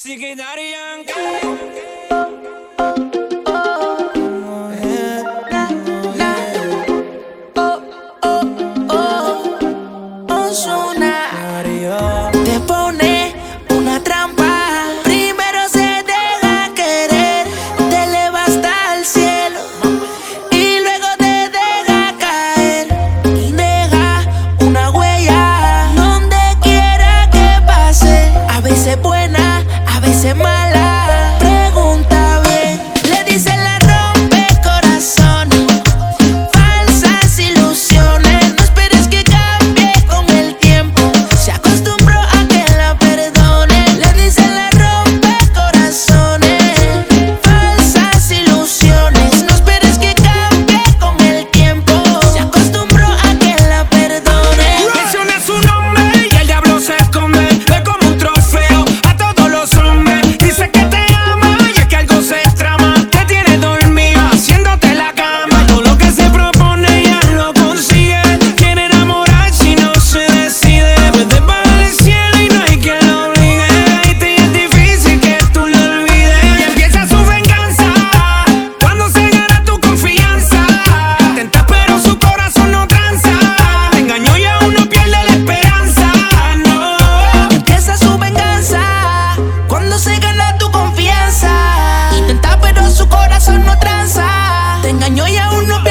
Sige Daddy Yankee. Ozuna Hoy aún no